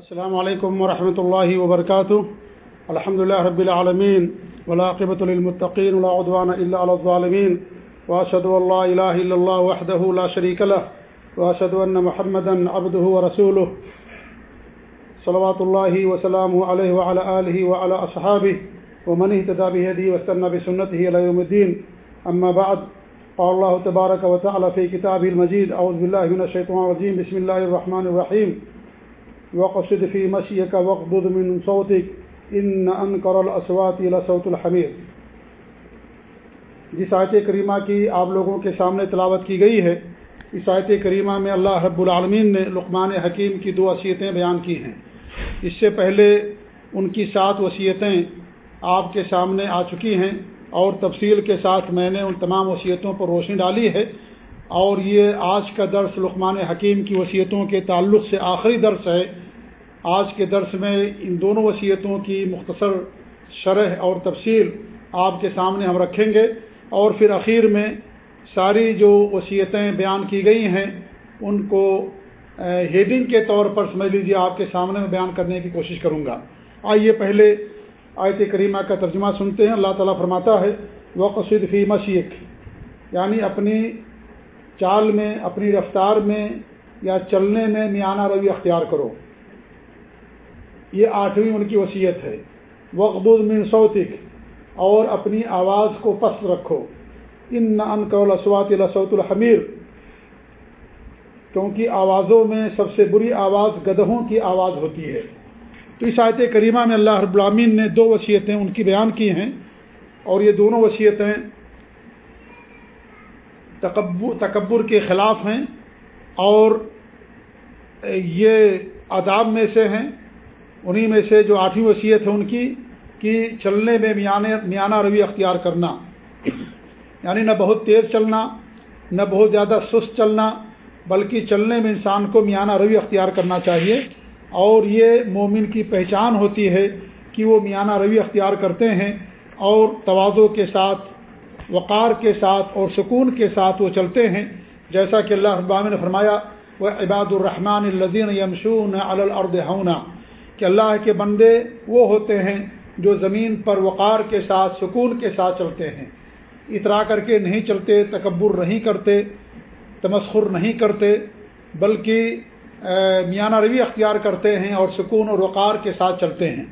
السلام علیکم ورحمۃ اللہ وبرکاتہ۔ الحمد لله رب العالمين والعاقبة للمتقين ولا عدوان إلا على الظالمين وأشهد أن لا إله إلا الله وحده لا شريك له وأشهد أن محمدا عبده ورسوله صلوات الله وسلامه عليه وعلى آله وعلى أصحابه ومن اهتدى بهديه واستنى بسنته إلى يوم الدين أما بعد، قال الله تبارك وتعالى في كتابه المجيد أعوذ بالله من الشيطان الرجيم بسم الله الرحمن الرحيم وقصد في مشيك واغضض من صوتك ان انکر الاصوات لصوت الحمیر جس آیت کریمہ کی آپ لوگوں کے سامنے تلاوت کی گئی ہے، اس آیت کریمہ میں اللہ رب العالمین نے لقمان حکیم کی دو وصیتیں بیان کی ہیں۔ اس سے پہلے ان کی سات وصیتیں آپ کے سامنے آ چکی ہیں، اور تفصیل کے ساتھ میں نے ان تمام وصیتوں پر روشنی ڈالی ہے۔ اور یہ آج کا درس لقمان حکیم کی وصیتوں کے تعلق سے آخری درس ہے۔ آج کے درس میں ان دونوں وصیتوں کی مختصر شرح اور تفصیل آپ کے سامنے ہم رکھیں گے اور پھر اخیر میں ساری جو وصیتیں بیان کی گئی ہیں، ان کو ہیڈنگ کے طور پر سمجھ لیجیے آپ کے سامنے میں بیان کرنے کی کوشش کروں گا۔ آئیے پہلے آیت کریمہ کا ترجمہ سنتے ہیں۔ اللہ تعالیٰ فرماتا ہے وہ قصد فی مشیق یعنی اپنی چال میں، اپنی رفتار میں یا چلنے میں میانہ روی اختیار کرو۔ یہ آٹھویں ان کی وصیت ہے۔ وقب من صوتک اور اپنی آواز کو پس رکھو۔ ان نہ ان قولاسوات لسوت الحمیر کیونکہ آوازوں میں سب سے بری آواز گدہوں کی آواز ہوتی ہے۔ تو اس آیت کریمہ میں اللہ رب العامین نے دو وصیتیں ان کی بیان کی ہیں، اور یہ دونوں وصیتیں تکبر کے خلاف ہیں، اور یہ آداب میں سے ہیں۔ انہی میں سے جو آٹھویں وصیت ہے ان کی، کہ چلنے میں میانے میانہ روی اختیار کرنا۔ یعنی نہ بہت تیز چلنا، نہ بہت زیادہ سست چلنا، بلکہ چلنے میں انسان کو میانہ روی اختیار کرنا چاہیے۔ اور یہ مومن کی پہچان ہوتی ہے کہ وہ میانہ روی اختیار کرتے ہیں اور توازوں کے ساتھ، وقار کے ساتھ اور سکون کے ساتھ وہ چلتے ہیں۔ جیسا کہ اللہ ابام نے فرمایا وہ عباد الرحمٰن الدین یمشون الرد ہونا کہ اللہ کے بندے وہ ہوتے ہیں جو زمین پر وقار کے ساتھ، سکون کے ساتھ چلتے ہیں۔ اترا کر کے نہیں چلتے، تکبر نہیں کرتے، تمسخر نہیں کرتے، بلکہ میانہ روی اختیار کرتے ہیں اور سکون اور وقار کے ساتھ چلتے ہیں۔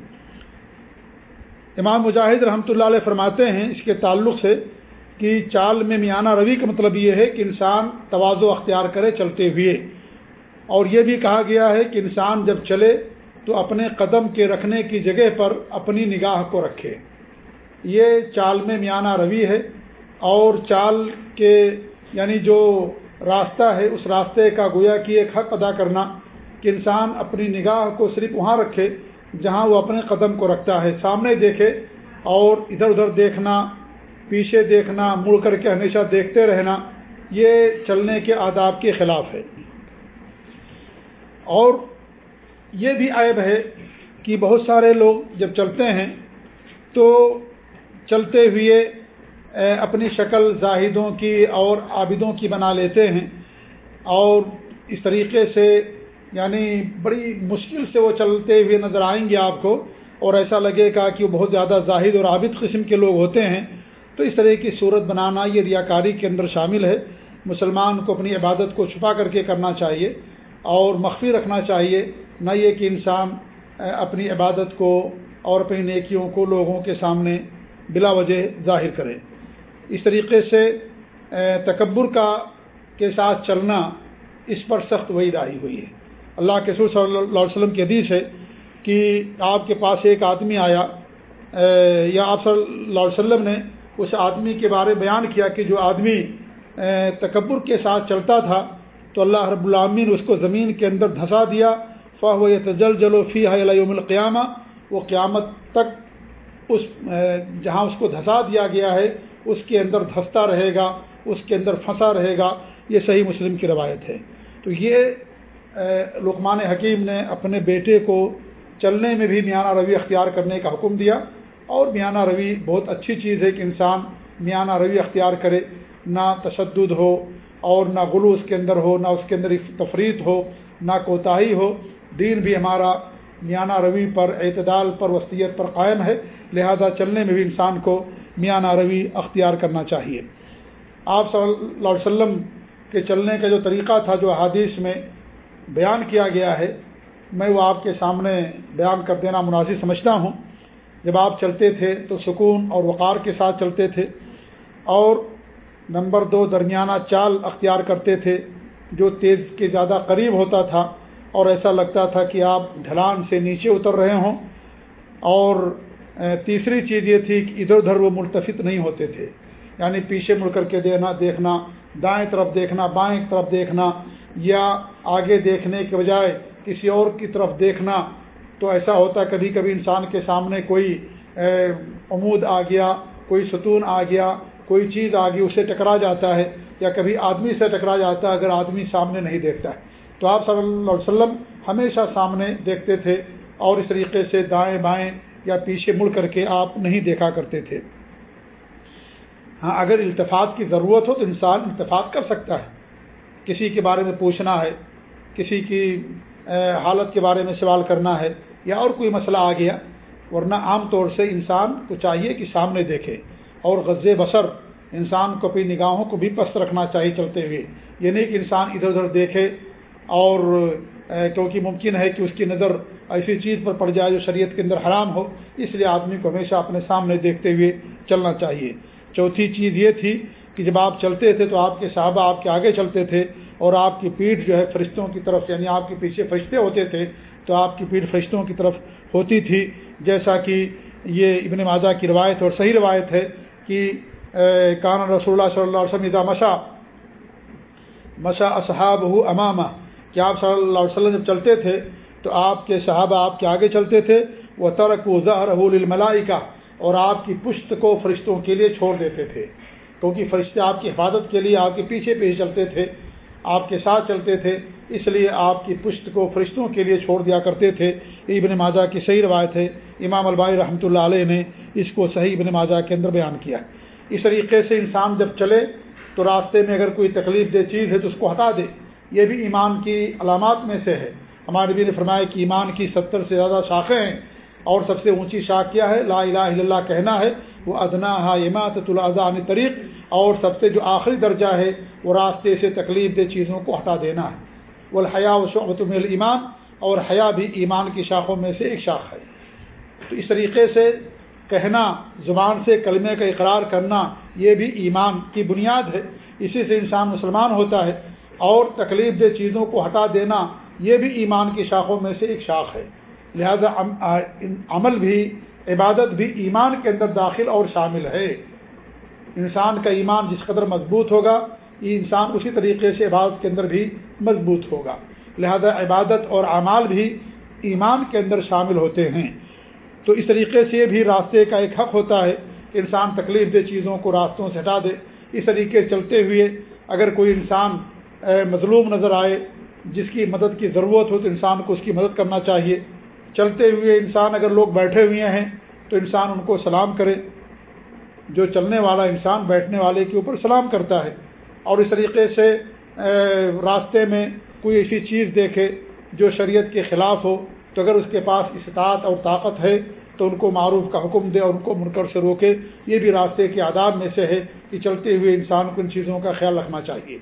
امام مجاہد رحمۃ اللہ علیہ فرماتے ہیں اس کے تعلق سے کہ چال میں میانہ روی کا مطلب یہ ہے کہ انسان توازو اختیار کرے چلتے ہوئے۔ اور یہ بھی کہا گیا ہے کہ انسان جب چلے تو اپنے قدم کے رکھنے کی جگہ پر اپنی نگاہ کو رکھے۔ یہ چال میں میانہ روی ہے اور چال کے یعنی جو راستہ ہے، اس راستے کا گویا کی ایک حق ادا کرنا کہ انسان اپنی نگاہ کو صرف وہاں رکھے جہاں وہ اپنے قدم کو رکھتا ہے۔ سامنے دیکھے اور ادھر ادھر دیکھنا، پیچھے دیکھنا، مڑ کر کے ہمیشہ دیکھتے رہنا، یہ چلنے کے آداب کے خلاف ہے۔ اور یہ بھی عیب ہے کہ بہت سارے لوگ جب چلتے ہیں تو چلتے ہوئے اپنی شکل زاہدوں کی اور عابدوں کی بنا لیتے ہیں اور اس طریقے سے یعنی بڑی مشکل سے وہ چلتے ہوئے نظر آئیں گے آپ کو اور ایسا لگے گا کہ وہ بہت زیادہ زاہد اور عابد قسم کے لوگ ہوتے ہیں۔ تو اس طرح کی صورت بنانا یہ ریاکاری کے اندر شامل ہے۔ مسلمان کو اپنی عبادت کو چھپا کر کے کرنا چاہیے اور مخفی رکھنا چاہیے۔ نہ یہ کہ انسان اپنی عبادت کو اور اپنی نیکیوں کو لوگوں کے سامنے بلا وجہ ظاہر کرے۔ اس طریقے سے تکبر کا، کے ساتھ چلنا اس پر سخت وعید آئی ہوئی ہے۔ اللہ کے سور صلی اللہ علیہ وسلم کی حدیث ہے کہ آپ کے پاس ایک آدمی آیا یا آپ صلی اللہ علیہ وسلم نے اس آدمی کے بارے بیان کیا کہ جو آدمی تکبر کے ساتھ چلتا تھا تو اللہ رب العامین اس کو زمین کے اندر دھسا دیا فاہ تجل جلو فی یوم القیامہ وہ قیامت تک اس جہاں اس کو دھسا دیا گیا ہے، اس کے اندر دھستا رہے گا، اس کے اندر پھنسا رہے گا، یہ صحیح مسلم کی روایت ہے۔ تو یہ لقمان حکیم نے اپنے بیٹے کو چلنے میں بھی میانہ روی اختیار کرنے کا حکم دیا۔ اور میانہ روی بہت اچھی چیز ہے کہ انسان میانہ روی اختیار کرے، نہ تشدد ہو اور نہ غلو اس کے اندر ہو، نہ اس کے اندر تفریح ہو، نہ کوتاہی ہو۔ دین بھی ہمارا میانہ روی پر اعتدال پر وسطیت پر قائم ہے، لہذا چلنے میں بھی انسان کو میانہ روی اختیار کرنا چاہیے۔ آپ صلی اللہ علیہ وسلم کے چلنے کا جو طریقہ تھا، جو حادث میں بیان کیا گیا ہے، میں وہ آپ کے سامنے بیان کر دینا مناسب سمجھتا ہوں۔ جب آپ چلتے تھے تو سکون اور وقار کے ساتھ چلتے تھے، اور نمبر دو درمیانہ چال اختیار کرتے تھے، جو تیز کے زیادہ قریب ہوتا تھا۔ اور ایسا لگتا تھا کہ آپ ڈھلان سے نیچے اتر رہے ہوں۔ اور تیسری چیز یہ تھی کہ ادھر ادھر وہ ملتفت نہیں ہوتے تھے۔ یعنی پیچھے مڑ کر کے دینا دیکھنا، دائیں طرف دیکھنا، بائیں طرف دیکھنا، یا آگے دیکھنے کے بجائے کسی اور کی طرف دیکھنا۔ تو ایسا ہوتا کبھی کبھی انسان کے سامنے کوئی عمود آ گیا، کوئی ستون آ گیا، کوئی چیز آ گئی اسے ٹکرا جاتا ہے، یا کبھی آدمی سے ٹکرا جاتا ہے اگر آدمی سامنے نہیں دیکھتا ہے۔ تو آپ صلی اللہ علیہ وسلم ہمیشہ سامنے دیکھتے تھے اور اس طریقے سے دائیں بائیں یا پیچھے مڑ کر کے آپ نہیں دیکھا کرتے تھے۔ ہاں اگر التفاط کی ضرورت ہو تو انسان التفاط کر سکتا ہے۔ کسی کے بارے میں پوچھنا ہے، کسی کی حالت کے بارے میں سوال کرنا ہے یا اور کوئی مسئلہ آ گیا، ورنہ عام طور سے انسان کو چاہیے کہ سامنے دیکھے۔ اور غز بسر انسان کو اپنی نگاہوں کو بھی پست رکھنا چاہیے چلتے ہوئے۔ یہ نہیں کہ انسان ادھر ادھر دیکھے اور کیونکہ ممکن ہے کہ اس کی نظر ایسی چیز پر پڑ جائے جو شریعت کے اندر حرام ہو، اس لیے آدمی کو ہمیشہ اپنے سامنے دیکھتے ہوئے چلنا چاہیے۔ چوتھی چیز یہ تھی کہ جب آپ چلتے تھے تو آپ کے صحابہ آپ کے آگے چلتے تھے اور آپ کی پیٹھ جو ہے فرشتوں کی طرف یعنی آپ کے پیچھے فرشتے ہوتے تھے تو آپ کی پیٹھ فرشتوں کی طرف ہوتی تھی۔ جیسا کہ یہ ابن ماجہ کی روایت اور صحیح روایت ہے کہ کان رسول اللہ صلی اللہ علیہ وسلم مشا مشا اصحاب ہو امامہ کہ آپ صلی اللہ علیہ وسلم جب چلتے تھے تو آپ کے صحابہ آپ کے آگے چلتے تھے وہ ترک و ظہر الملائی کا اور آپ کی پشت کو فرشتوں کے لیے چھوڑ دیتے تھے۔ کیونکہ فرشتے آپ کی حفاظت کے لیے آپ کے پیچھے پیچھے چلتے تھے، آپ کے ساتھ چلتے تھے، اس لیے آپ کی پشت کو فرشتوں کے لیے چھوڑ دیا کرتے تھے۔ ابن ماجہ کی صحیح روایت ہے، امام البائی رحمۃ اللہ علیہ نے اس کو صحیح ابن ماجہ کے اندر بیان کیا۔ اس طریقے سے انسان جب چلے تو راستے میں اگر کوئی تکلیف دہ چیز ہے تو اس کو ہٹا دے۔ یہ بھی ایمان کی علامات میں سے ہے۔ ہمارے نبی نے فرمایا کہ ایمان کی ستر سے زیادہ شاخیں ہیں اور سب سے اونچی شاخ کیا ہے؟ لا الہ الا اللہ کہنا ہے، وہ ادنا ہا اماط العظام طریق، اور سب سے جو آخری درجہ ہے، وہ راستے سے تکلیف دہ چیزوں کو ہٹا دینا ہے۔ وہ حیا و شعبت ایمان اور حیا بھی ایمان کی شاخوں میں سے ایک شاخ ہے۔ تو اس طریقے سے کہنا، زبان سے کلمے کا اقرار کرنا، یہ بھی ایمان کی بنیاد ہے۔ اسی سے انسان مسلمان ہوتا ہے۔ اور تکلیف دہ چیزوں کو ہٹا دینا یہ بھی ایمان کی شاخوں میں سے ایک شاخ ہے۔ لہذا عمل بھی، عبادت بھی ایمان کے اندر داخل اور شامل ہے۔ انسان کا ایمان جس قدر مضبوط ہوگا، یہ انسان اسی طریقے سے عبادت کے اندر بھی مضبوط ہوگا۔ لہذا عبادت اور اعمال بھی ایمان کے اندر شامل ہوتے ہیں۔ تو اس طریقے سے بھی راستے کا ایک حق ہوتا ہے کہ انسان تکلیف دہ چیزوں کو راستوں سے ہٹا دے۔ اس طریقے چلتے ہوئے اگر کوئی انسان مظلوم نظر آئے، جس کی مدد کی ضرورت ہو تو انسان کو اس کی مدد کرنا چاہیے۔ چلتے ہوئے انسان اگر لوگ بیٹھے ہوئے ہیں تو انسان ان کو سلام کرے۔ جو چلنے والا انسان بیٹھنے والے کے اوپر سلام کرتا ہے اور اس طریقے سے راستے میں کوئی ایسی چیز دیکھے جو شریعت کے خلاف ہو۔ تو اگر اس کے پاس استطاعت اور طاقت ہے تو ان کو معروف کا حکم دے اور ان کو منکر سے روکے۔ یہ بھی راستے کے آداب میں سے ہے کہ چلتے ہوئے انسان کو ان چیزوں کا خیال رکھنا چاہیے۔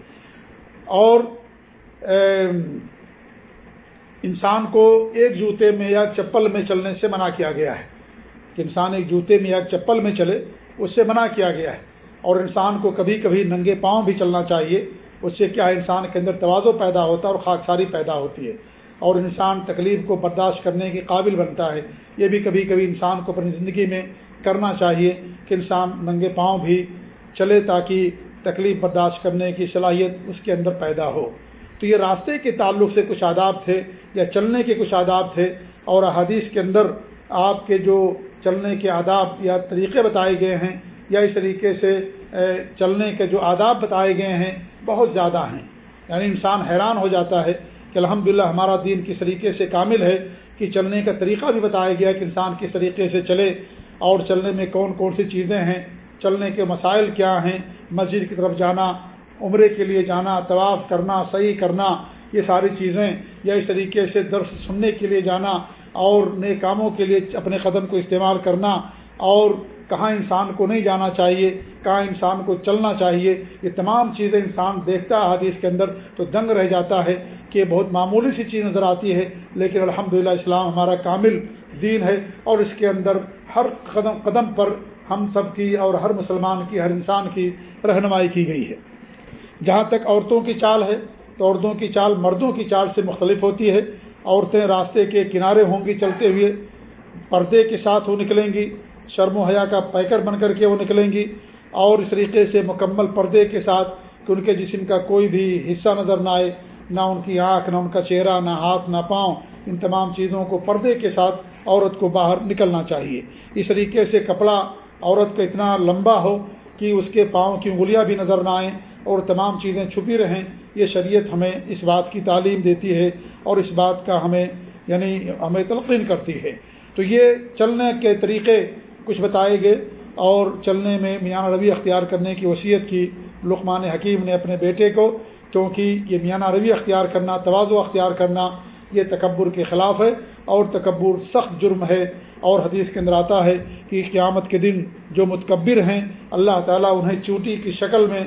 اور انسان کو ایک جوتے میں یا چپل میں چلنے سے منع کیا گیا ہے۔ کہ انسان ایک جوتے میں یا چپل میں چلے، اس سے منع کیا گیا ہے۔ اور انسان کو کبھی کبھی ننگے پاؤں بھی چلنا چاہیے۔ اس سے کیا انسان کے اندر توازو پیدا ہوتا ہے اور خاک ساری پیدا ہوتی ہے۔ اور انسان تکلیف کو برداشت کرنے کے قابل بنتا ہے۔ یہ بھی کبھی کبھی انسان کو اپنی زندگی میں کرنا چاہیے کہ انسان ننگے پاؤں بھی چلے تاکہ تکلیف برداشت کرنے کی صلاحیت اس کے اندر پیدا ہو۔ تو یہ راستے کے تعلق سے کچھ آداب تھے یا چلنے کے کچھ آداب تھے اور حدیث کے اندر آپ کے جو چلنے کے آداب یا طریقے بتائے گئے ہیں یا اس طریقے سے چلنے کے جو آداب بتائے گئے ہیں بہت زیادہ ہیں۔ یعنی انسان حیران ہو جاتا ہے کہ الحمدللہ ہمارا دین کس طریقے سے کامل ہے کہ چلنے کا طریقہ بھی بتایا گیا کہ انسان کس طریقے سے چلے اور چلنے میں کون کون سی چیزیں ہیں۔ چلنے کے مسائل کیا ہیں، مسجد کی طرف جانا، عمرے کے لیے جانا، طواف کرنا، صحیح کرنا، یہ ساری چیزیں یا اس طریقے سے درس سننے کے لیے جانا اور نئے کاموں کے لیے اپنے قدم کو استعمال کرنا اور کہاں انسان کو نہیں جانا چاہیے، کہاں انسان کو چلنا چاہیے، یہ تمام چیزیں انسان دیکھتا ہے حدیث کے اندر تو دنگ رہ جاتا ہے کہ بہت معمولی سی چیز نظر آتی ہے، لیکن الحمد اسلام ہمارا کامل دین ہے اور اس کے اندر ہر قدم قدم پر ہم سب کی اور ہر مسلمان کی، ہر انسان کی رہنمائی کی گئی ہے۔ جہاں تک عورتوں کی چال ہے، تو عورتوں کی چال مردوں کی چال سے مختلف ہوتی ہے۔ عورتیں راستے کے کنارے ہوں گی چلتے ہوئے، پردے کے ساتھ وہ نکلیں گی، شرم و حیا کا پیکر بن کر کے وہ نکلیں گی۔ اور اس طریقے سے مکمل پردے کے ساتھ کہ ان کے جسم کا کوئی بھی حصہ نظر نہ آئے، نہ ان کی آنکھ، نہ ان کا چہرہ، نہ ہاتھ، نہ پاؤں، ان تمام چیزوں کو پردے کے ساتھ عورت کو باہر نکلنا چاہیے۔ اس طریقے سے کپڑا عورت کا اتنا لمبا ہو کہ اس کے پاؤں کی انگلیاں بھی نظر نہ آئیں اور تمام چیزیں چھپی رہیں، یہ شریعت ہمیں اس بات کی تعلیم دیتی ہے اور اس بات کا ہمیں یعنی ہمیں تلقین کرتی ہے۔ تو یہ چلنے کے طریقے کچھ بتائے گئے اور چلنے میں میانہ روی اختیار کرنے کی وصیت کی لقمان حکیم نے اپنے بیٹے کو کیونکہ یہ میانہ روی اختیار کرنا توازو اختیار کرنا یہ تکبر کے خلاف ہے اور تکبر سخت جرم ہے اور حدیث کے اندر آتا ہے کہ قیامت کے دن جو متکبر ہیں، اللہ تعالیٰ انہیں چونٹی کی شکل میں،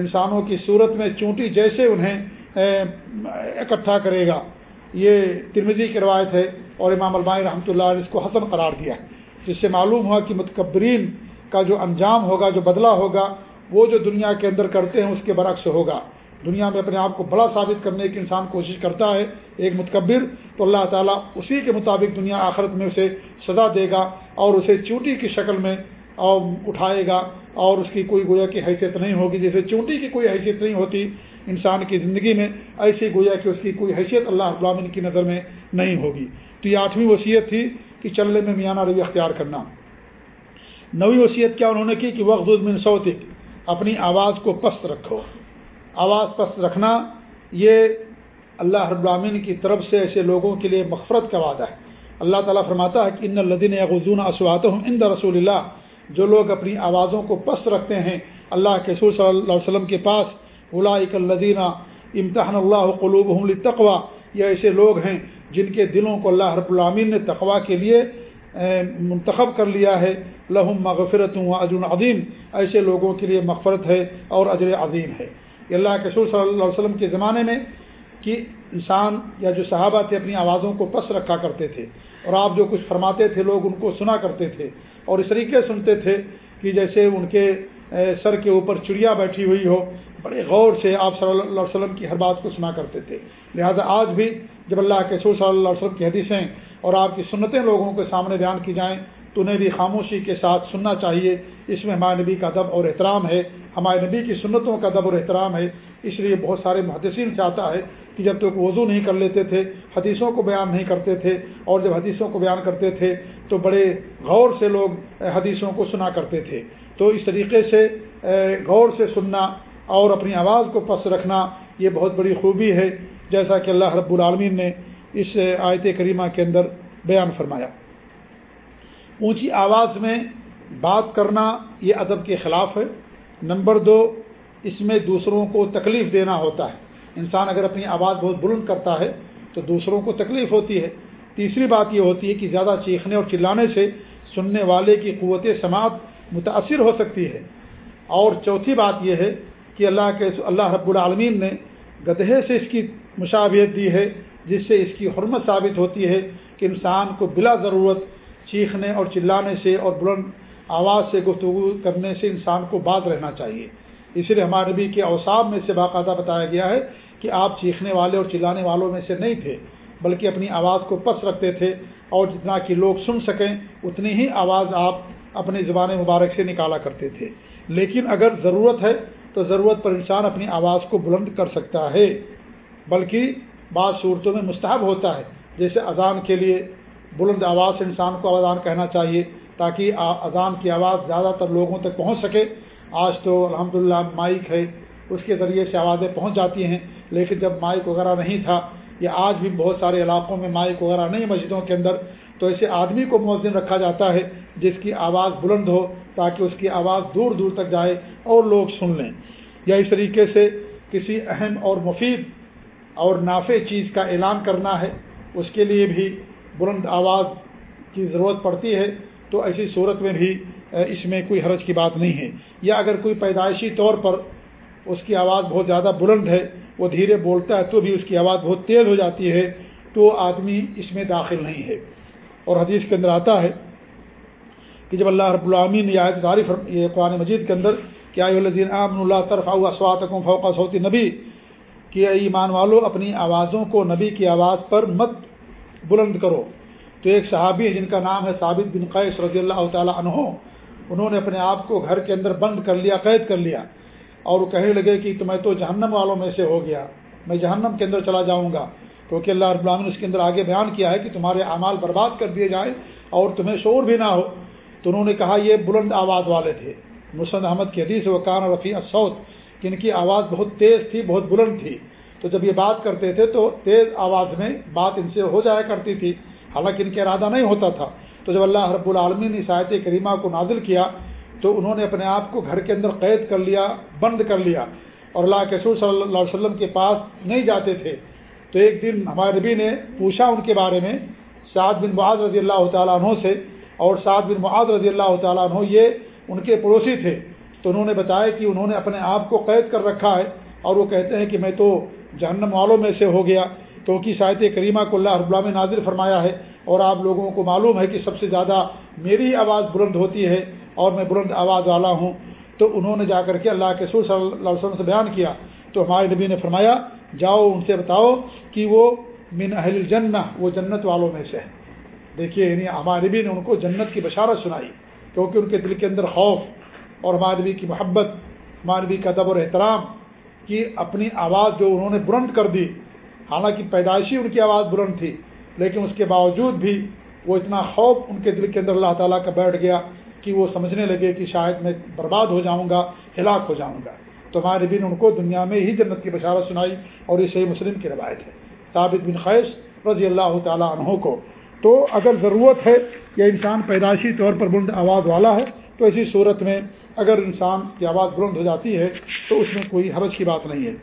انسانوں کی صورت میں چونٹی جیسے انہیں اکٹھا کرے گا۔ یہ ترمزی کی روایت ہے اور امام المائی رحمۃ اللہ نے اس کو حسن قرار دیا جس سے معلوم ہوا کہ متکبرین کا جو انجام ہوگا، جو بدلہ ہوگا، وہ جو دنیا کے اندر کرتے ہیں، اس کے برعکس ہوگا۔ دنیا میں اپنے آپ کو بڑا ثابت کرنے کی انسان کوشش کرتا ہے، ایک متکبر، تو اللہ تعالیٰ اسی کے مطابق دنیا آخرت میں اسے سزا دے گا اور اسے چوٹی کی شکل میں اور اٹھائے گا اور اس کی کوئی گویا کی حیثیت نہیں ہوگی۔ جیسے چونٹی کی کوئی حیثیت نہیں ہوتی، انسان کی زندگی میں ایسی گویا کہ اس کی کوئی حیثیت اللہ ابامن کی نظر میں نہیں ہوگی۔ تو یہ آٹھویں وصیت تھی کہ چلنے میں میانہ روی اختیار کرنا۔ نویں وصیت کیا انہوں نے کی کہ وقت من سوتک اپنی آواز کو پست رکھو۔ آواز پست رکھنا، یہ اللہ رب العامن کی طرف سے ایسے لوگوں کے لیے مغفرت کا وعدہ ہے۔ اللہ تعالیٰ فرماتا ہے کہ ان الدین غزون اسوات ہوں ان رسول اللہ، جو لوگ اپنی آوازوں کو پست رکھتے ہیں اللہ کے سور صلی اللہ علیہ وسلم کے پاس الاک الدینہ امتحان اللہ قلوب تقوا یہ ایسے لوگ ہیں جن کے دلوں کو اللہ رب العامین نے تقوا کے لیے منتخب کر لیا ہے۔ لہم مغفرت ہوں عظیم، ایسے لوگوں کے لیے مغفرت ہے اور اجر عظیم ہے۔ اللہ کے سور صلی اللہ علیہ وسلم کے زمانے میں کہ انسان یا جو صحابہ تھے اپنی آوازوں کو پس رکھا کرتے تھے اور آپ جو کچھ فرماتے تھے لوگ ان کو سنا کرتے تھے اور اس طریقے سنتے تھے کہ جیسے ان کے سر کے اوپر چڑیا بیٹھی ہوئی ہو، بڑے غور سے آپ صلی اللہ علیہ وسلم کی ہر بات کو سنا کرتے تھے۔ لہذا آج بھی جب اللہ کے سور صلی اللہ علیہ وسلم کی حدیثیں اور آپ کی سنتیں لوگوں کے سامنے بیان کی جائیں تو انہیں بھی خاموشی کے ساتھ سننا چاہیے۔ اس میں ہمارے نبی کا ادب اور احترام ہے۔ ہمارے نبی کی سنتوں کا ادب اور احترام ہے۔ اس لیے بہت سارے محدثین چاہتا ہے کہ جب تک وضو نہیں کر لیتے تھے، حدیثوں کو بیان نہیں کرتے تھے اور جب حدیثوں کو بیان کرتے تھے، تو بڑے غور سے لوگ حدیثوں کو سنا کرتے تھے۔ تو اس طریقے سے غور سے سننا اور اپنی آواز کو پس رکھنا، یہ بہت بڑی خوبی ہے۔ جیسا کہ اللہ رب العالمین نے اس آیت کریمہ کے اندر بیان فرمایا۔ اونچی آواز میں بات کرنا یہ ادب کے خلاف ہے۔ نمبر دو، اس میں دوسروں کو تکلیف دینا ہوتا ہے۔ انسان اگر اپنی آواز بہت بلند کرتا ہے تو دوسروں کو تکلیف ہوتی ہے۔ تیسری بات یہ ہوتی ہے کہ زیادہ چیخنے اور چلانے سے سننے والے کی قوت سماعت متاثر ہو سکتی ہے۔ اور چوتھی بات یہ ہے کہ اللہ کے اللہ رب العالمین نے گدھے سے اس کی مشابہت دی ہے، جس سے اس کی حرمت ثابت ہوتی ہے کہ انسان کو بلا ضرورت چیخنے اور چلانے سے اور بلند آواز سے گفتگو کرنے سے انسان کو باز رہنا چاہیے۔ اس لیے ہمارے نبی کے اوساب میں سے باقاعدہ بتایا گیا ہے کہ آپ چیخنے والے اور چلانے والوں میں سے نہیں تھے، بلکہ اپنی آواز کو پس رکھتے تھے اور جتنا کہ لوگ سن سکیں، اتنی ہی آواز آپ اپنی زبان مبارک سے نکالا کرتے تھے۔ لیکن اگر ضرورت ہے تو ضرورت پر انسان اپنی آواز کو بلند کر سکتا ہے، بلکہ بعض صورتوں میں مستحب ہوتا ہے، جیسے اذان کے لیے بلند آواز سے انسان کو اذان کہنا چاہیے تاکہ اذان کی آواز زیادہ تر لوگوں تک پہنچ سکے۔ آج تو الحمدللہ مائک ہے، اس کے ذریعے سے آوازیں پہنچ جاتی ہیں، لیکن جب مائک وغیرہ نہیں تھا یا آج بھی بہت سارے علاقوں میں مائک وغیرہ نہیں مسجدوں کے اندر، تو ایسے آدمی کو مؤذن رکھا جاتا ہے جس کی آواز بلند ہو تاکہ اس کی آواز دور دور تک جائے اور لوگ سن لیں۔ یا اس طریقے سے کسی اہم اور مفید اور نافع چیز کا اعلان کرنا ہے، اس کے لیے بھی بلند آواز کی ضرورت پڑتی ہے، تو ایسی صورت میں بھی اس میں کوئی حرج کی بات نہیں ہے۔ یا اگر کوئی پیدائشی طور پر اس کی آواز بہت زیادہ بلند ہے، وہ دھیرے بولتا ہے تو بھی اس کی آواز بہت تیز ہو جاتی ہے، تو آدمی اس میں داخل نہیں ہے۔ اور حدیث کے اندر آتا ہے کہ جب اللہ رب العامین یہ قرآن مجید کے اندر کیا امن اللہ طرف فوقا صوتی نبی، کہ ایمان والو، اپنی آوازوں کو نبی کی آواز پر مت بلند کرو۔ تو ایک صحابی جن کا نام ہے ثابت بن قیس رضی اللہ تعالیٰ عنہ، انہوں نے اپنے آپ کو گھر کے اندر بند کر لیا، قید کر لیا۔ اور وہ کہنے لگے کہ میں تو جہنم والوں میں سے ہو گیا، میں جہنم کے اندر چلا جاؤں گا۔ کیونکہ اللہ رب العالمین نے اس کے اندر آگے بیان کیا ہے کہ تمہارے اعمال برباد کر دیے جائیں اور تمہیں شور بھی نہ ہو۔ تو انہوں نے کہا یہ بلند آواز والے تھے۔ مسند احمد کی حدیث و کان رفیع سعود کہ ان کی آواز بہت تیز تھی، بہت بلند تھی۔ تو جب یہ بات کرتے تھے تو تیز آواز میں بات ان سے ہو جایا کرتی تھی۔ حالانکہ ان کا ارادہ نہیں ہوتا تھا۔ تو جب اللہ رب العالمین نے سایت کریمہ کو نازل کیا تو انہوں نے اپنے آپ کو گھر کے اندر قید کر لیا، بند کر لیا۔ اور اللہ کے صلی اللہ علیہ وسلم کے پاس نہیں جاتے تھے۔ تو ایک دن ہمارے نبی نے پوچھا ان کے بارے میں، سعد بن معاذ رضی اللہ تعالیٰ عنہ سے۔ اور سعد بن معاذ رضی اللہ تعالیٰ عنہ یہ ان کے پڑوسی تھے۔ تو انہوں نے بتایا کہ انہوں نے اپنے آپ کو قید کر رکھا ہے اور وہ کہتے ہیں کہ میں تو جہنم والوں میں سے ہو گیا۔ کیونکہ شاید کریمہ کو اللہ رب اللہ نازل فرمایا ہے اور آپ لوگوں کو معلوم ہے کہ سب سے زیادہ میری آواز بلند ہوتی ہے اور میں بلند آواز والا ہوں۔ تو انہوں نے جا کر کے اللہ کے سور صلی اللہ علیہ وسلم سے بیان کیا۔ تو ہمارے نبی نے فرمایا، جاؤ ان سے بتاؤ کہ وہ من اہل الجنہ، وہ جنت والوں میں سے دیکھیے یعنی ہمارے نبی نے ان کو جنت کی بشارت سنائی، کیونکہ ان کے دل کے اندر خوف اور ہمارے نبی کی محبت، ہمارے نبی کا ادب اور احترام کی اپنی آواز جو انہوں نے بلند کر دی، حالانکہ پیدائشی ان کی آواز بلند تھی، لیکن اس کے باوجود بھی وہ اتنا خوف ان کے دل کے اندر اللہ تعالیٰ کا بیٹھ گیا کہ وہ سمجھنے لگے کہ شاید میں برباد ہو جاؤں گا، ہلاک ہو جاؤں گا۔ تو ہمارے بن ان کو دنیا میں ہی جنت کی بشارت سنائی اور یہ صحیح مسلم کی روایت ہے۔ ثابت بن خیش رضی اللہ تعالیٰ عنہ کو۔ تو اگر ضرورت ہے یا انسان پیدائشی طور پر بلند آواز والا ہے تو ایسی صورت میں اگر انسان کی آواز بلند ہو جاتی ہے تو اس میں کوئی حرج کی بات نہیں ہے۔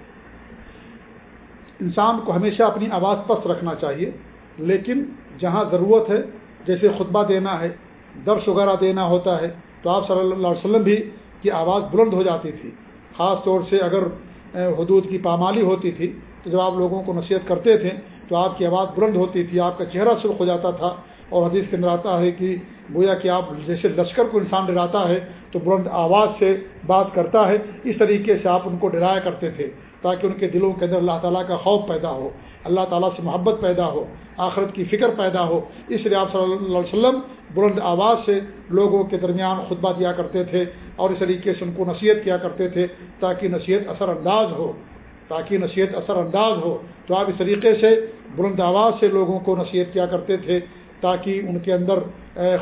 انسان کو ہمیشہ اپنی آواز پست رکھنا چاہیے، لیکن جہاں ضرورت ہے، جیسے خطبہ دینا ہے، درس وغیرہ دینا ہوتا ہے، تو آپ صلی اللہ علیہ وسلم بھی کی آواز بلند ہو جاتی تھی۔ خاص طور سے اگر حدود کی پامالی ہوتی تھی، تو جب آپ لوگوں کو نصیحت کرتے تھے، تو آپ کی آواز بلند ہوتی تھی، آپ کا چہرہ سرخ ہو جاتا تھا اور حدیث کے اندر آتا ہے کہ گویا کہ آپ جیسے لشکر کو انسان ڈراتا ہے تو بلند آواز سے بات کرتا ہے، اس طریقے سے آپ ان کو ڈرایا کرتے تھے تاکہ ان کے دلوں کے اندر اللہ تعالیٰ کا خوف پیدا ہو، اللہ تعالیٰ سے محبت پیدا ہو، آخرت کی فکر پیدا ہو۔ اس لیے آپ صلی اللہ علیہ وسلم بلند آواز سے لوگوں کے درمیان خطبہ دیا کرتے تھے اور اس طریقے سے ان کو نصیحت کیا کرتے تھے تاکہ نصیحت اثر انداز ہو۔ تاکہ نصیحت اثر انداز ہو۔ تو آپ اس طریقے سے بلند آواز سے لوگوں کو نصیحت کیا کرتے تھے۔ تاکہ ان کے اندر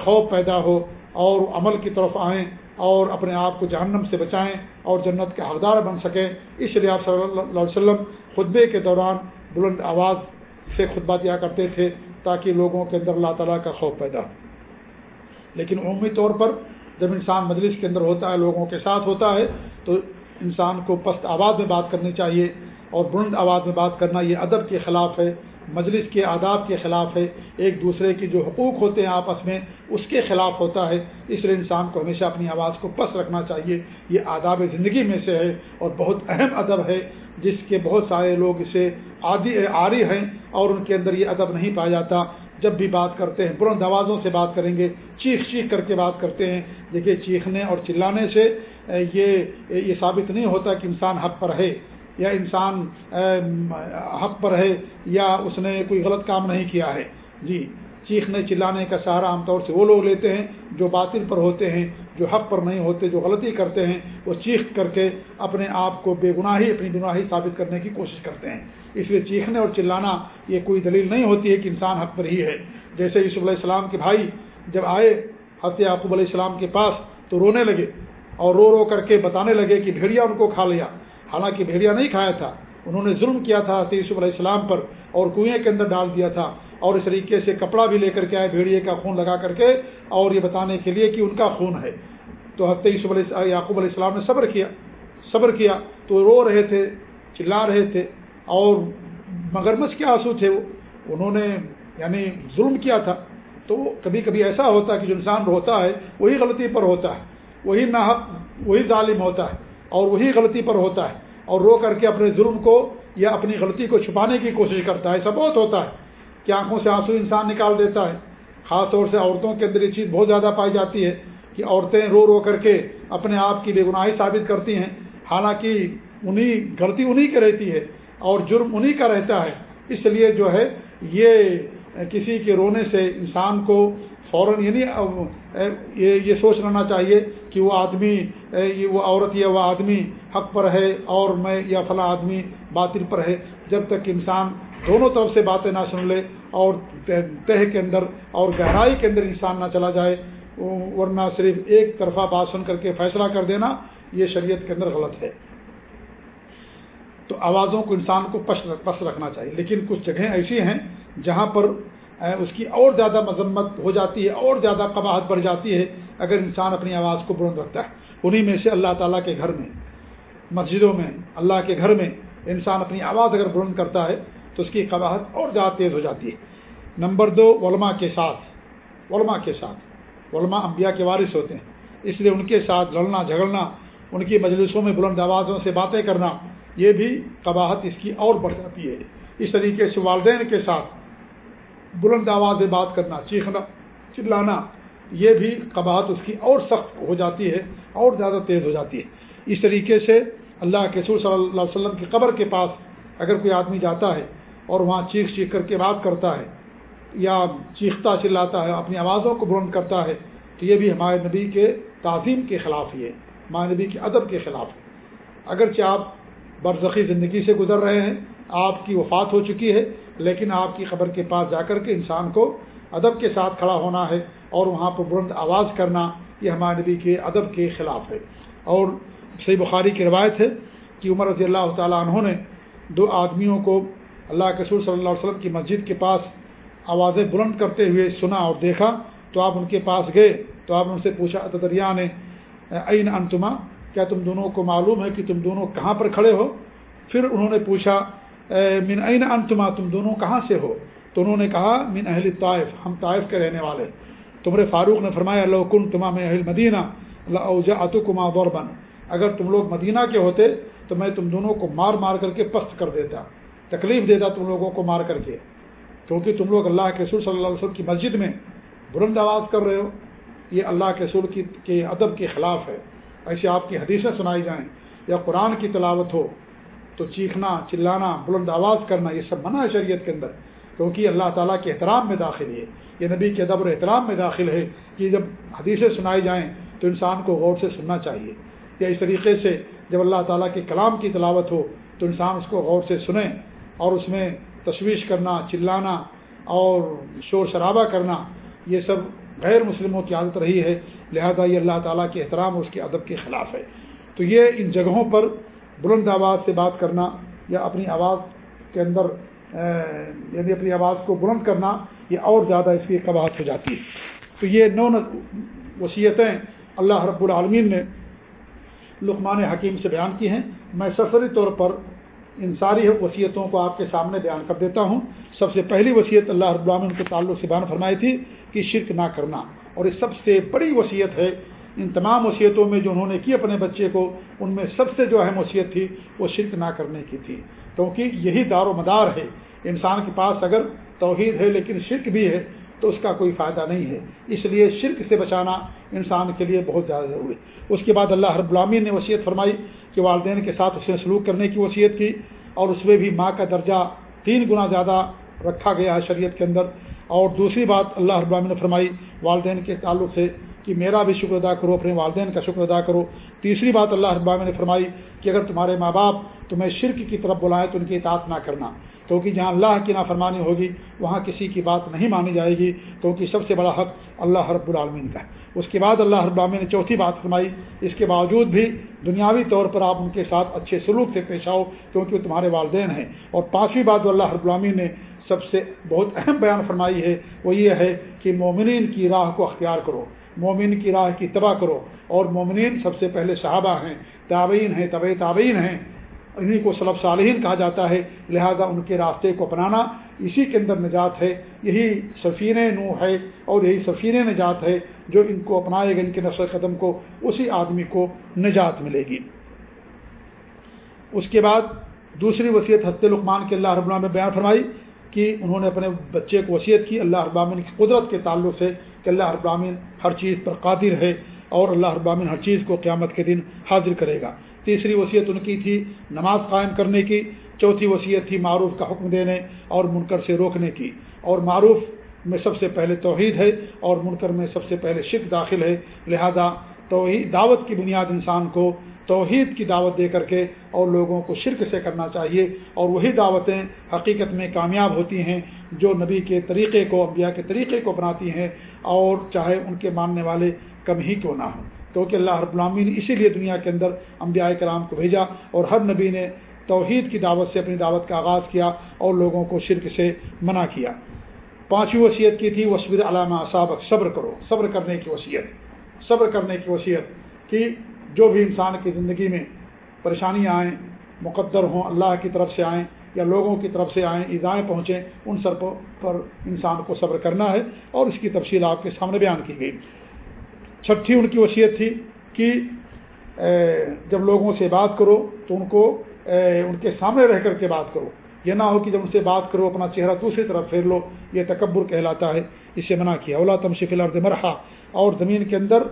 خوف پیدا ہو اور عمل کی طرف آئیں اور اپنے آپ کو جہنم سے بچائیں اور جنت کے حقدار بن سکیں۔ اس لیے آپ صلی اللہ علیہ وسلم خطبے کے دوران بلند آواز سے خطبہ دیا کرتے تھے تاکہ لوگوں کے اندر اللہ تعالیٰ کا خوف پیدا ہو۔ لیکن عمومی طور پر جب انسان مجلس کے اندر ہوتا ہے، لوگوں کے ساتھ ہوتا ہے، تو انسان کو پست آواز میں بات کرنی چاہیے اور بلند آواز میں بات کرنا یہ ادب کے خلاف ہے۔ مجلس کے آداب کے خلاف ہے، ایک دوسرے کی جو حقوق ہوتے ہیں آپس میں، اس کے خلاف ہوتا ہے۔ اس لیے انسان کو ہمیشہ اپنی آواز کو پس رکھنا چاہیے۔ یہ آداب زندگی میں سے ہے اور بہت اہم ادب ہے، جس کے بہت سارے لوگ اسے عادی، عاری ہیں اور ان کے اندر یہ ادب نہیں پایا جاتا۔ جب بھی بات کرتے ہیں، بلند آوازوں سے بات کریں گے، چیخ چیخ کر کے بات کرتے ہیں۔ دیکھیے، چیخنے اور چلانے سے یہ یہ ثابت نہیں ہوتا کہ انسان حق پر ہے۔ یا انسان حق پر ہے یا اس نے کوئی غلط کام نہیں کیا ہے۔ جی چیخنے، چلانے کا سہارا عام طور سے وہ لوگ لیتے ہیں جو باطل پر ہوتے ہیں، جو حق پر نہیں ہوتے، جو غلطی کرتے ہیں، وہ چیخ کر کے اپنے آپ کو بے گناہی، اپنی گناہی ثابت کرنے کی کوشش کرتے ہیں۔ اس لیے چیخنے اور چلانا یہ کوئی دلیل نہیں ہوتی ہے کہ انسان حق پر ہی ہے۔ جیسے یوسف علیہ السلام کے بھائی جب آئے حضرت یعقوب علیہ السلام کے پاس تو رونے لگے اور رو رو کر کے بتانے لگے کہ بھیڑیا ان کو کھا لیا۔ حالانکہ بھیڑیا نہیں کھایا تھا۔ انہوں نے ظلم کیا تھا یوسف علیہ السلام پر اور کنویں کے اندر ڈال دیا تھا۔ اور اس طریقے سے کپڑا بھی لے کر کے آئے، بھیڑیے کا خون لگا کر کے۔ اور یہ بتانے کے لیے کہ ان کا خون ہے۔ تو حضرت یوسف علیہ یعقوب علیہ السلام نے صبر کیا صبر کیا۔ تو رو رہے تھے، چلا رہے تھے۔ اور مگرمچ کے آنسو تھے وہ۔ انہوں نے یعنی ظلم کیا تھا۔ تو کبھی کبھی ایسا ہوتا ہے کہ جو انسان روتا ہے، وہی غلطی پر ہوتا ہے، وہی ناحق، وہی ظالم ہوتا ہے۔ اور وہی غلطی پر ہوتا ہے اور رو کر کے اپنے ظلم کو یا اپنی غلطی کو چھپانے کی کوشش کرتا ہے، ایسا بہت ہوتا ہے کہ آنکھوں سے آنسو انسان نکال دیتا ہے۔ خاص طور سے عورتوں کے اندر یہ چیز بہت زیادہ پائی جاتی ہے کہ عورتیں رو رو کر کے اپنے آپ کی بے گناہی ثابت کرتی ہیں۔ حالانکہ انہیں غلطی انہیں کی رہتی ہے اور جرم انہیں کا رہتا ہے۔ اس لیے جو ہے یہ کسی کے رونے سے انسان کو فوراً یعنی یہ سوچ لینا چاہیے کہ وہ آدمی وہ عورت یا وہ آدمی حق پر ہے اور میں یا فلاں آدمی باطل پر ہے، جب تک انسان دونوں طرف سے باتیں نہ سن لے اور تہ کے اندر اور گہرائی کے اندر انسان نہ چلا جائے، ورنہ صرف ایک طرفہ بات سن کر کے فیصلہ کر دینا، یہ شریعت کے اندر غلط ہے۔ تو آوازوں کو انسان کو پس رکھنا چاہیے، لیکن کچھ جگہیں ایسی ہیں جہاں پر اس کی اور زیادہ مذمت ہو جاتی ہے، اور زیادہ قباحت بڑھ جاتی ہے اگر انسان اپنی آواز کو بلند رکھتا ہے۔ انہی میں سے اللہ تعالیٰ کے گھر میں، مسجدوں میں، اللہ کے گھر میں انسان اپنی آواز اگر بلند کرتا ہے تو اس کی قباحت اور زیادہ تیز ہو جاتی ہے۔ نمبر دو، علماء کے ساتھ، علماء کے ساتھ، علماء انبیاء کے وارث ہوتے ہیں۔ اس لیے ان کے ساتھ لڑنا، جھگڑنا، ان کی مجلسوں میں بلند آوازوں سے باتیں کرنا، یہ بھی قباحت اس کی اور بڑھ جاتی ہے۔ اس طریقے سے والدین کے ساتھ بلند آواز سے بات کرنا، چیخنا، چلانا، یہ بھی قباحت اس کی اور سخت ہو جاتی ہے، اور زیادہ تیز ہو جاتی ہے۔ اس طریقے سے اللہ کے سور صلی اللہ علیہ وسلم کی قبر کے پاس اگر کوئی آدمی جاتا ہے اور وہاں چیخ چیخ کر کے بات کرتا ہے یا چیختا چلاتا ہے، اپنی آوازوں کو بلند کرتا ہے، تو یہ بھی ہمارے نبی کے تعظیم کے خلاف ہی ہے، ہمارے نبی کے ادب کے خلاف۔ ہے اگرچہ آپ برزخی زندگی سے گزر رہے ہیں، آپ کی وفات ہو چکی ہے لیکن آپ کی خبر کے پاس جا کر کے انسان کو ادب کے ساتھ کھڑا ہونا ہے اور وہاں پر بلند آواز کرنا یہ ہمارے نبی کے ادب کے خلاف ہے۔ اور صحیح بخاری کی روایت ہے کہ عمر رضی اللہ تعالیٰ عنہ نے دو آدمیوں کو اللہ کے صلی اللہ علیہ وسلم کی مسجد کے پاس آوازیں بلند کرتے ہوئے سنا اور دیکھا تو آپ ان کے پاس گئے تو آپ ان سے پوچھا دریا نے عین انتما؟ کیا تم دونوں کو معلوم ہے کہ تم دونوں کہاں پر کھڑے ہو؟ پھر انہوں نے پوچھا من عین انتما؟ تم دونوں کہاں سے ہو؟ تو انہوں نے کہا، من اہل طائف، ہم طائف کے رہنے والے۔ تمہرے فاروق نے فرمایا اللہ کن تما میں اہل مدینہ اللہ اتو کما غوربن اگر تم لوگ مدینہ کے ہوتے، تو میں تم دونوں کو مار مار کر کے پست کر دیتا، تکلیف دیتا تم لوگوں کو مار کر کے۔ کیونکہ تم لوگ اللہ کے سر صلی اللہ علیہ وسلم کی مسجد میں بلند آواز کر رہے ہو، یہ اللہ کے سر کی، کے ادب کے خلاف ہے۔ ایسے آپ کی حدیثیں سنائی جائیں یا قرآن کی تلاوت ہو تو چیخنا، چلانا، بلند آواز کرنا، یہ سب منع ہے شریعت کے اندر۔ کیونکہ اللہ تعالیٰ کے احترام میں داخل ہے۔ یہ نبی کے ادب و احترام میں داخل ہے کہ جب حدیثیں سنائی جائیں تو انسان کو غور سے سننا چاہیے۔ یا اس طریقے سے جب اللہ تعالیٰ کے کلام کی تلاوت ہو تو انسان اس کو غور سے سنیں اور اس میں تشویش کرنا، چلانا اور شور شرابہ کرنا، یہ سب غیر مسلموں کی عادت رہی ہے۔ لہذا یہ اللہ تعالیٰ کے احترام اور اس کے ادب کے خلاف ہے۔ تو یہ ان جگہوں پر بلند آواز سے بات کرنا یا اپنی آواز کے اندر یعنی اپنی آواز کو بلند کرنا، یہ اور زیادہ اس کی قباحت ہو جاتی ہے۔ تو یہ نو وصیتیں اللہ رب العالمین نے لقمان حکیم سے بیان کی ہیں۔ میں سفری طور پر ان ساری وصیتوں کو آپ کے سامنے بیان کر دیتا ہوں۔ سب سے پہلی وصیت اللہ رب العالمین کے تعلق سے بیان فرمائی تھی کہ شرک نہ کرنا، اور یہ سب سے بڑی وصیت ہے ان تمام وصیتوں میں جو انہوں نے کی اپنے بچے کو، ان میں سب سے جو اہم وصیت تھی، وہ شرک نہ کرنے کی تھی۔ کیونکہ یہی دار و مدار ہے۔ انسان کے پاس اگر توحید ہے لیکن شرک بھی ہے، تو اس کا کوئی فائدہ نہیں ہے۔ اس لیے شرک سے بچانا انسان کے لیے بہت زیادہ ضروری ہے۔ اس کے بعد اللہ رب العامین نے وصیت فرمائی کہ والدین کے ساتھ اس نے سلوک کرنے کی وصیت کی اور اس میں بھی ماں کا درجہ تین گنا زیادہ رکھا گیا ہے شریعت کے اندر۔ اور دوسری بات اللہ رب العامین نے فرمائی، والدین کے تعلق سے کہ میرا بھی شکر ادا کرو، اپنے والدین کا شکر ادا کرو۔ تیسری بات اللہ ابام نے فرمائی کہ اگر تمہارے ماں باپ تمہیں شرک کی طرف بلائیں تو ان کی اطاعت نہ کرنا۔ کیونکہ جہاں اللہ کی نافرمانی ہوگی، وہاں کسی کی بات نہیں مانی جائے گی۔ کیونکہ سب سے بڑا حق اللہ رب العالمین کا ہے۔ اس کے بعد اللہ رب العالمین نے چوتھی بات فرمائی، اس کے باوجود بھی دنیاوی طور پر آپ ان کے ساتھ اچھے سلوک سے پیش آؤ، کیونکہ وہ تمہارے والدین ہیں۔ اور پانچویں بات جو اللہ رب العالمین نے سب سے بہت اہم بیان فرمائی ہے، وہ یہ ہے کہ مومنین کی راہ کو اختیار کرو۔ مومن کی راہ کی تباہ کرو۔ اور مومنین سب سے پہلے صحابہ ہیں، تابعین ہیں طب تابعین ہیں۔ انہیں کو صلب صالحین کہا جاتا ہے، لہذا ان کے راستے کو اپنانا اسی کے اندر نجات ہے۔ یہی سفین نو ہے اور یہی سفین نجات ہے جو ان کو اپنائے گا ان کے نشر قدم کو اسی آدمی کو نجات ملے گی۔ اس کے بعد دوسری وصیت حضرت لقمان کے اللہ رب اللہ بیان فرمائی کہ انہوں نے اپنے بچے کو وصیت کی، اللہ ابامن کی قدرت کے تعلق سے کہ اللہ ابامن ہر چیز پر قادر ہے اور اللہ ابامین ہر چیز کو قیامت کے دن حاضر کرے گا۔ تیسری وصیت ان کی تھی نماز قائم کرنے کی، چوتھی وصیت تھی معروف کا حکم دینے اور منکر سے روکنے کی۔ اور معروف میں سب سے پہلے توحید ہے اور منکر میں سب سے پہلے شک داخل ہے۔ لہذا توحید، دعوت کی بنیاد انسان کو توحید کی دعوت دے کر کے اور لوگوں کو شرک سے کرنا چاہیے اور وہی دعوتیں حقیقت میں کامیاب ہوتی ہیں جو نبی کے طریقے کو، انبیاء کے طریقے کو اپناتی ہیں اور چاہے ان کے ماننے والے کم ہی کیوں نہ ہوں۔ کیونکہ اللہ رب العامی نے اسی لیے دنیا کے اندر انبیاء کرام کو بھیجا اور ہر نبی نے توحید کی دعوت سے اپنی دعوت کا آغاز کیا اور لوگوں کو شرک سے منع کیا۔ پانچویں وصیت کی تھی وصبر علامہ صابق صبر کرو۔ صبر کرنے کی وصیت۔ صبر کرنے کی وصیت کہ جو بھی انسان کی زندگی میں پریشانیاں آئیں، مقدر ہوں، اللہ کی طرف سے آئیں یا لوگوں کی طرف سے آئیں، ایزائیں پہنچیں، ان سر پر انسان کو صبر کرنا ہے اور اس کی تفصیل آپ کے سامنے بیان کی گئی۔ چھٹی ان کی وصیت تھی کہ جب لوگوں سے بات کرو تو ان کو ان کے سامنے رہ کر کے بات کرو۔ یہ نہ ہو کہ جب ان سے بات کرو، اپنا چہرہ دوسری طرف پھیر لو، یہ تکبر کہلاتا ہے۔ اسے منع کیا۔ اولا تم شفیل مرحا۔ اور زمین کے اندر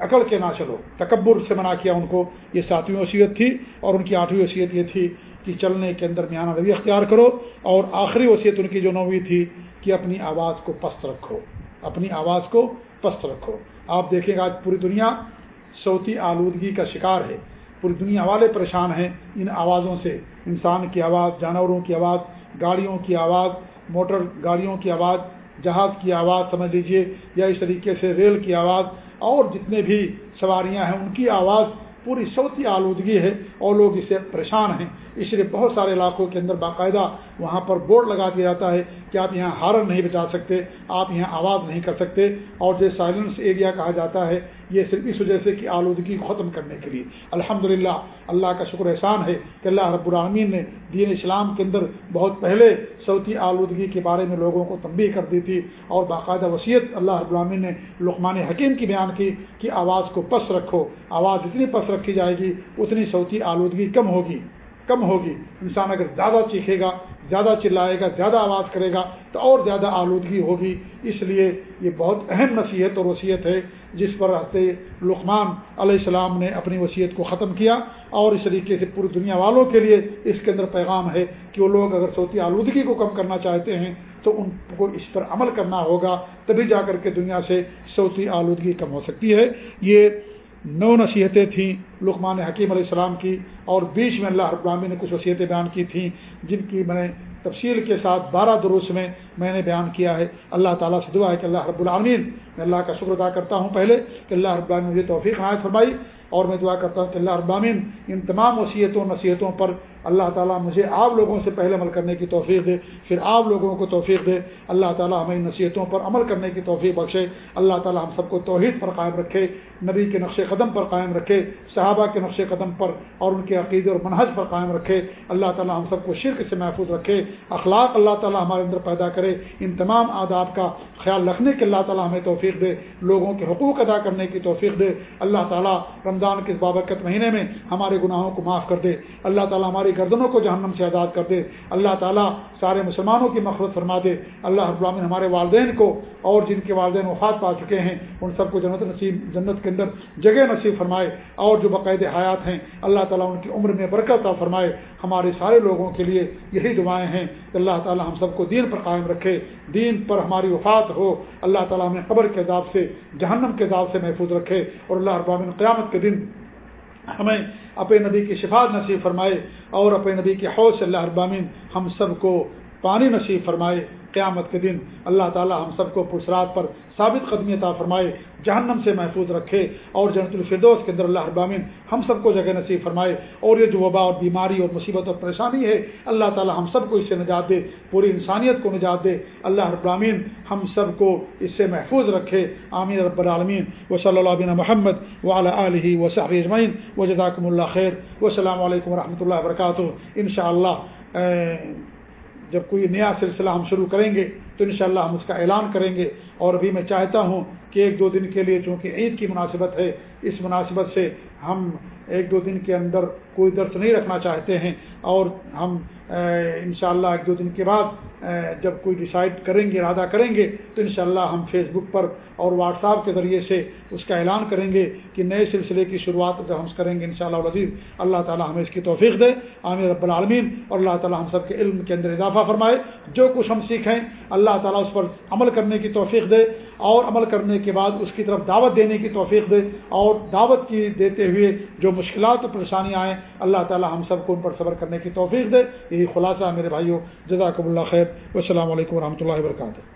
عقل کے نہ چلو تکبر سے منع کیا ان کو۔ یہ ساتویں وصیت تھی اور ان کی آٹھویں وصیت یہ تھی کہ چلنے کے اندر میانہ روی اختیار کرو اور آخری وصیت ان کی جو نویں تھی کہ اپنی آواز کو پست رکھو۔ اپنی آواز کو پست رکھو۔ آپ دیکھیں گے آج پوری دنیا صوتی آلودگی کا شکار ہے۔ پوری دنیا والے پریشان ہیں ان آوازوں سے۔ انسان کی آواز، جانوروں کی آواز، گاڑیوں کی آواز، موٹر گاڑیوں کی آواز، جہاز کی آواز، سمجھ لیجیے، یا اس طریقے سے ریل کی آواز۔ اور جتنے بھی سواریاں ہیں، ان کی آواز پوری صوتی آلودگی ہے اور لوگ اسے پریشان ہیں۔ اس لیے بہت سارے علاقوں کے اندر باقاعدہ وہاں پر بورڈ لگا دیا جاتا ہے کہ آپ یہاں ہارن نہیں بچا سکتے، آپ یہاں آواز نہیں کر سکتے اور جو سائلنس ایریا کہا جاتا ہے، یہ صرف اس وجہ سے کہ آلودگی ختم کرنے کے لیے۔ الحمد اللہ کا شکر احسان ہے کہ اللہ رب العالمین نے دین اسلام کے اندر بہت پہلے صوتی آلودگی کے بارے میں لوگوں کو تنبیہ کر دی تھی اور باقاعدہ وصیت اللہ رب العالمین نے لقمان حکیم کی بیان کی کہ آواز کو پس رکھو، آواز جتنی پس رکھی جائے گی، اتنی صوتی آلودگی کم ہوگی۔ کم ہوگی۔ انسان اگر زیادہ چیخے گا، زیادہ چلائے گا، زیادہ آواز کرے گا، تو اور زیادہ آلودگی ہوگی۔ اس لیے یہ بہت اہم نصیحت اور وصیت ہے جس پر رہتے لقمان علیہ السلام نے اپنی وصیت کو ختم کیا۔ اور اس طریقے سے پوری دنیا والوں کے لیے اس کے اندر پیغام ہے کہ وہ لوگ اگر صوتی آلودگی کو کم کرنا چاہتے ہیں، تو ان کو اس پر عمل کرنا ہوگا۔ تبھی جا کر کے دنیا سے صوتی آلودگی کم ہو سکتی ہے۔ یہ نو نصیحتیں تھیں لقمان حکیم علیہ السلام کی اور بیچ میں اللہ رب العالمین نے کچھ وصیتیں بیان کی تھیں، جن کی میں نے تفصیل کے ساتھ بارہ دروس میں میں نے بیان کیا ہے۔ اللہ تعالیٰ سے دعا ہے کہ اللہ رب العامین میں اللہ کا شکر ادا کرتا ہوں پہلے کہ اللہ رب العالمین مجھے توفیق عائد فرمائی اور میں دعا کرتا ہوں کہ اللہ ابامین ان تمام وصیتوں نصیحتوں پر اللہ تعالیٰ مجھے آپ لوگوں سے پہلے عمل کرنے کی توفیق دے، پھر آپ لوگوں کو توفیق دے۔ اللہ تعالیٰ ہمیں نصیحتوں پر عمل کرنے کی توفیق بخشے۔ اللہ تعالیٰ ہم سب کو توحید پر قائم رکھے، نبی کے نقش قدم پر قائم رکھے، صحابہ کے نقش قدم پر اور ان کے عقیدے اور منحج پر قائم رکھے۔ اللہ تعالیٰ ہم سب کو شرک سے محفوظ رکھے، اخلاق اللہ تعالیٰ ہمارے اندر پیدا کرے، ان تمام آداب کا خیال رکھنے کے اللہ تعالیٰ ہمیں توفیق دے، لوگوں کے حقوق ادا کرنے کی توفیق دے۔ اللہ تعالیٰ رمضان کے بابرکت مہینے میں ہمارے گناہوں کو معاف کر دے۔ اللہ تعالیٰ ہماری گردنوں کو جہنم سے آزاد کر دے۔ اللہ تعالیٰ سارے مسلمانوں کی مفرت فرما دے۔ اللہ ابراہین ہمارے والدین کو اور جن کے والدین وفات پا چکے ہیں، ان سب کو جنت نصیب، جنت کے اندر جگہ نصیب فرمائے۔ اور جو باقاعد حیات ہیں، اللہ تعالیٰ ان کی عمر میں برکت فرمائے۔ ہمارے سارے لوگوں کے لیے یہی دعائیں ہیں۔ کہ اللہ تعالیٰ ہم سب کو دین پر قائم رکھے۔ دین پر ہماری وفات ہو۔ اللہ تعالیٰ ہمیں قبر کے عذاب سے، جہنم کے عذاب سے محفوظ رکھے۔ اور اللہ ابامن قیامت کے دن ہمیں اپنے نبی کی شفاعت نصیب فرمائے اور اپنے نبی کے حوض سے اللہ ابامین ہم سب کو پانی نصیب فرمائے۔ قیامت کے دن اللہ تعالی ہم سب کو پرسرات پر ثابت قدمی عطا فرمائے، جہنم سے محفوظ رکھے اور جنت الفردوس کے اندر اللہ ابامین ہم سب کو جگہ نصیب فرمائے اور یہ جو وبا اور بیماری اور مصیبت اور پریشانی ہے، اللہ تعالی ہم سب کو اس سے نجات دے، پوری انسانیت کو نجات دے، اللہ ابامین ہم سب کو اس سے محفوظ رکھے عامر رب العالمین۔ و صلی اللہ بن محمد وعلى علیہ و صحب اجمعین۔ و جزاکم اللہ خیر۔ و السلام علیکم و رحمۃ اللہ وبرکاتہ۔ ان شاء اللہ جب کوئی نیا سلسلہ ہم شروع کریں گے تو انشاءاللہ ہم اس کا اعلان کریں گے اور ابھی میں چاہتا ہوں کہ ایک دو دن کے لیے چونکہ عید کی مناسبت ہے، اس مناسبت سے ہم ایک دو دن کے اندر کوئی درس نہیں رکھنا چاہتے ہیں اور ہم انشاءاللہ ایک دو دن کے بعد جب کوئی ڈیسائیڈ کریں گے، ارادہ کریں گے، تو انشاءاللہ ہم فیس بک پر اور واٹس ایپ کے ذریعے سے اس کا اعلان کریں گے کہ نئے سلسلے کی شروعات جب ہم کریں گے، انشاءاللہ شاء اللہ اللہ تعالیٰ ہمیں اس کی توفیق دے عامر رب العالمین، اور اللہ تعالیٰ ہم سب کے علم کے اندر اضافہ فرمائے۔ جو کچھ ہم سیکھیں، اللہ تعالیٰ اس پر عمل کرنے کی توفیق دے۔ اور عمل کرنے کے بعد اس کی طرف دعوت دینے کی توفیق دے اور دعوت کی دیتے ہوئے جو مشکلات اور پریشانیاں آئیں، اللہ تعالیٰ ہم سب کو ان پر صبر کرنے کی توفیق دے۔ یہی خلاصہ میرے بھائیوں، جزاکم اللہ خیر۔ السلام علیکم و اللہ وبرکاتہ۔